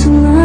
계속